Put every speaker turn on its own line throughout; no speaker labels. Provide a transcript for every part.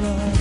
love.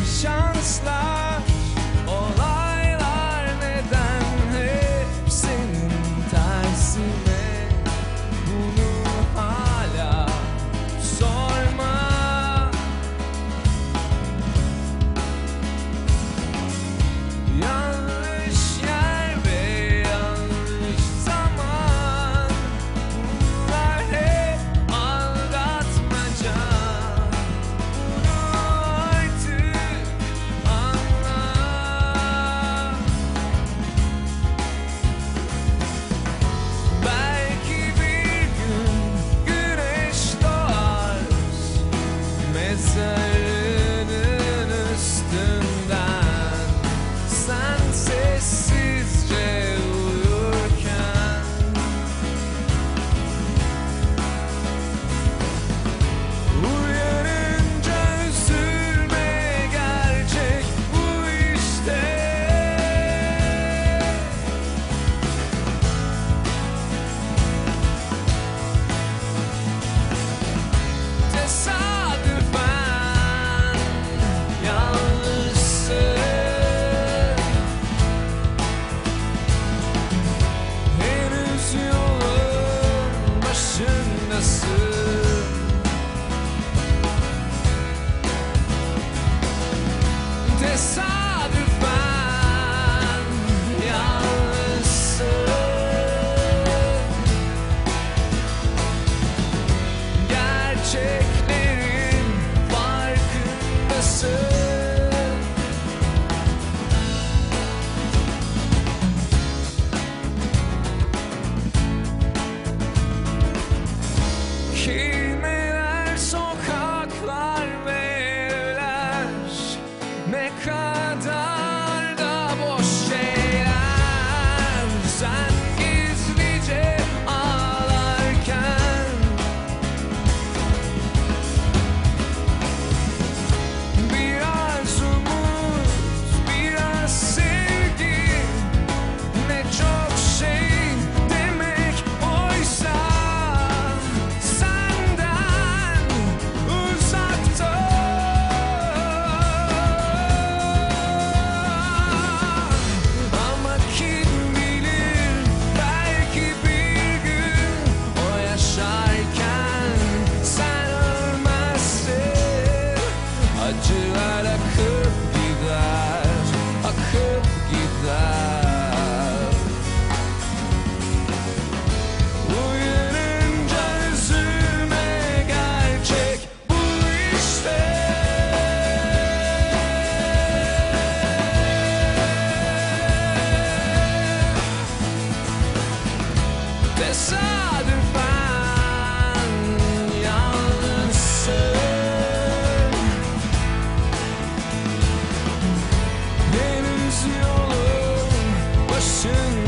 Yolun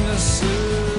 başındasın. Tesadüfen